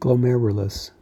glomerulus.